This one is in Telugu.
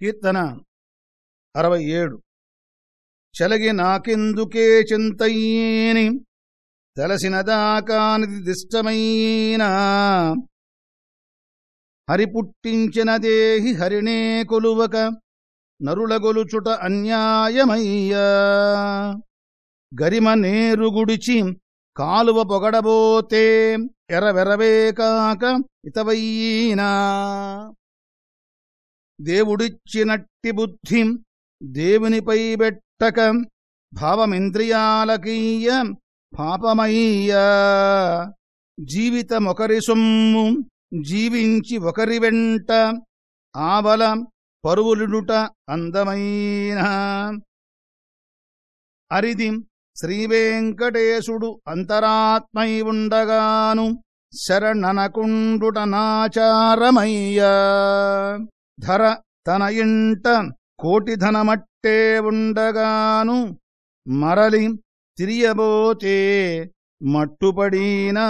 కీర్తన అరవై ఏడు. చలగి నాకెందుకే చింతయ్యేని? తలసినదాకానిది దిష్టమైనా హరిపుట్టించిన దేహి హరిణే కొలువక నరులగొలుచుట అన్యాయమయ్యా? గరిమ నేరుగుడిచి కాలువ పొగడబోతే ఎరవెరవే కాక ఇతవయ్యీనా? దేవుడిచ్చినట్టి బుద్ధి దేవునిపై బెట్టక భావమింద్రియాలకీయ పాపమయ్య. జీవితమొకరి సొమ్ము జీవించి ఒకరి వెంట ఆవల పరువులుడుట అందమైన. అరిది శ్రీవేంకటేశుడు అంతరాత్మై ఉండగాను శరణనకుండుట నాచారమయ్యా. ధర తన ఇంట కోటి ధనమట్టే ఉండగాను మరలి తిరియబోతే మట్టుపడీనా.